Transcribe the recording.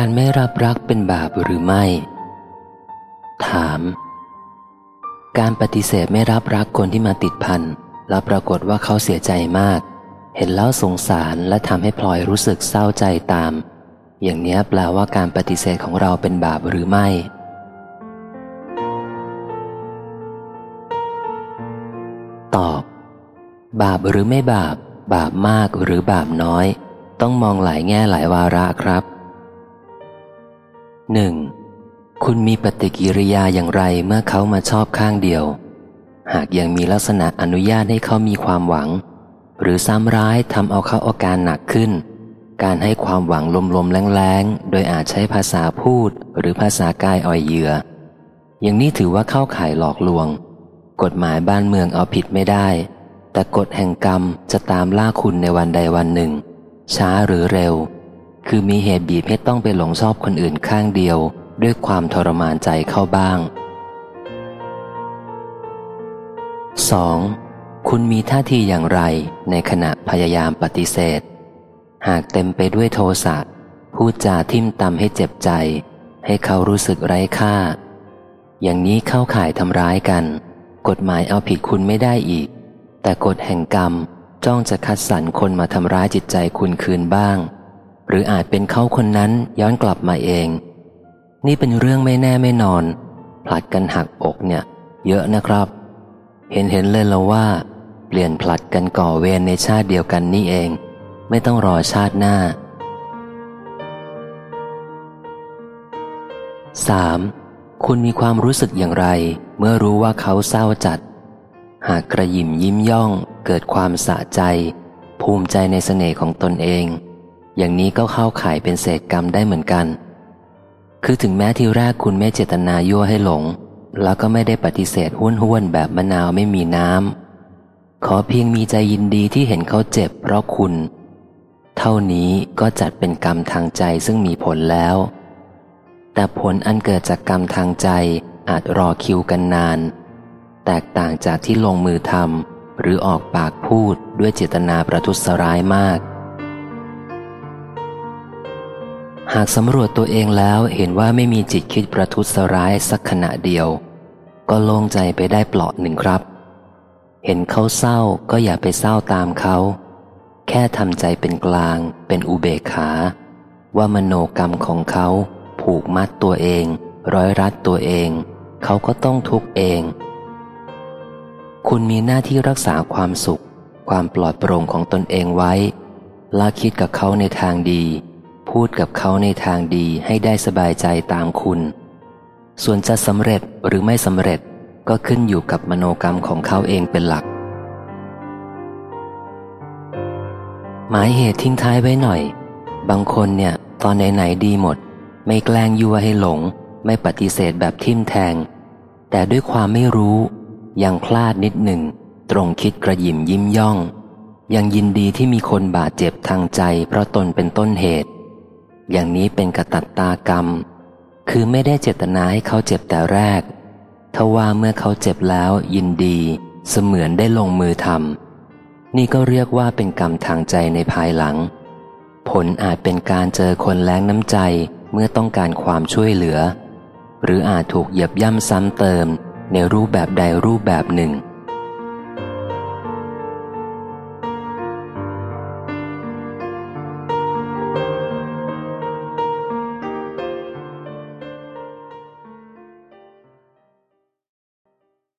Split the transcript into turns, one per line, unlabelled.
การไม่รับรักเป็นบาปหรือไม่ ถาม การปฏิเสธไม่รับรักคนที่มาติดพันแล้วปรากฏว่าเขาเสียใจมาก เห็นแล้วสงสารและทำให้พลอยรู้สึกเศร้าใจตาม อย่างนี้แปลว่าการปฏิเสธของเราเป็นบาปหรือไม่ ตอบ บาปหรือไม่บาป บาปมากหรือบาปน้อย ต้องมองหลายแง่หลายวาระครับ หนึ่งคุณมีปฏิกิริยาอย่างไรเมื่อเขามาชอบข้างเดียว หากยังมีลักษณะอนุญาตให้เขามีความหวัง หรือซ้ำร้ายทำเอาเขาอาการหนักขึ้น การให้ความหวังลมๆแรงๆ โดยอาจใช้ภาษาพูดหรือภาษากายอ่อยเหยื่ออย่างนี้ถือว่าเข้าข่ายหลอกลวง กฎหมายบ้านเมืองเอาผิดไม่ได้ แต่กฎแห่งกรรมจะตามล่าคุณในวันใดวันหนึ่งช้าหรือเร็ว คือมีเหตุบีบให้ต้องไปหลงชอบคนอื่นข้างเดียว ด้วยความทรมานใจเข้าบ้าง 2. คุณมีท่าทีอย่างไรในขณะพยายามปฏิเสธ หากเต็มไปด้วยโทสะพูดจาทิมตำให้เจ็บใจ ให้เขารู้สึกไร้ค่า อย่างนี้เข้าข่ายทำร้ายกัน กฎหมายเอาผิดคุณไม่ได้อีก แต่กฎแห่งกรรมจ้องจะคัดสรรคนมาทำร้ายจิตใจคุณคืนบ้าง หรืออาจเป็นเขาคนนั้นย้อนกลับมาเอง นี่เป็นเรื่องไม่แน่ไม่นอน ผลัดกันหักอกเนี่ย เยอะนะครับ เห็นเห็นเลยแล้วว่า เปลี่ยนผลัดกันก่อเวรในชาติเดียวกันนี่เอง ไม่ต้องรอชาติหน้า 3. คุณมีความรู้สึกอย่างไร เมื่อรู้ว่าเขาเศร้าจัด หากกระยิมยิ้มย่องเกิดความสะใจ ภูมิใจในเสน่ห์ของตนเอง อย่างนี้ก็เข้าข่ายเป็นเศษกรรมได้เหมือนกัน คือถึงแม้ที่แรกคุณไม่เจตนายั่วให้หลง แล้วก็ไม่ได้ปฏิเสธห้วนห้วนแบบมะนาวไม่มีน้ำ ขอเพียงมีใจยินดีที่เห็นเขาเจ็บเพราะคุณ เท่านี้ก็จัดเป็นกรรมทางใจซึ่งมีผลแล้ว แต่ผลอันเกิดจากกรรมทางใจอาจรอคิวกันนาน แตกต่างจากที่ลงมือทำหรือออกปากพูดด้วยเจตนาประทุษร้ายมาก หากสำรวจตัวเองแล้วเห็นว่าไม่มีจิตคิดประทุษร้ายสักขณะเดียว ก็โล่งใจไปได้เปลาะหนึ่งครับ เห็นเขาเศร้าก็อย่าไปเศร้าตามเขา แค่ทำใจเป็นกลางเป็นอุเบกขา ว่ามโนกรรมของเขา ผูกมัดตัวเอง ร้อยรัดตัวเอง เขาก็ต้องทุกข์เอง คุณมีหน้าที่รักษาความสุข ความปลอดโปร่งของตนเองไว้ลาคิดกับเขาในทางดี พูดกับเขาในทางดีให้ได้สบายใจตามคุณ ส่วนจะสำเร็จหรือไม่สำเร็จก็ขึ้นอยู่กับมโนกรรมของเขาเองเป็นหลัก หมายเหตุทิ้งท้ายไว้หน่อย บางคนเนี่ย ตอนไหนๆดีหมด ไม่แกล้งยั่วให้หลง ไม่ปฏิเสธแบบทิมแทง แต่ด้วยความไม่รู้ยังพลาดนิดหนึ่ง ตรงคิดกระยิมยิ้มย่อง ยังยินดีที่มีคนบาดเจ็บทางใจเพราะตนเป็นต้นเหตุ อย่างนี้เป็นกระตัตตากรรม คือไม่ได้เจตนาให้เขาเจ็บแต่แรกทว่าเมื่อเขาเจ็บแล้วยินดี เสมือนได้ลงมือทำนี่ก็เรียกว่าเป็นกรรมทางใจในภายหลัง ผลอาจเป็นการเจอคนแล้งน้ำใจเมื่อต้องการความช่วยเหลือ หรืออาจถูกเหยียบย่ำซ้ำเติมในรูปแบบใดรูปแบบหนึ่ง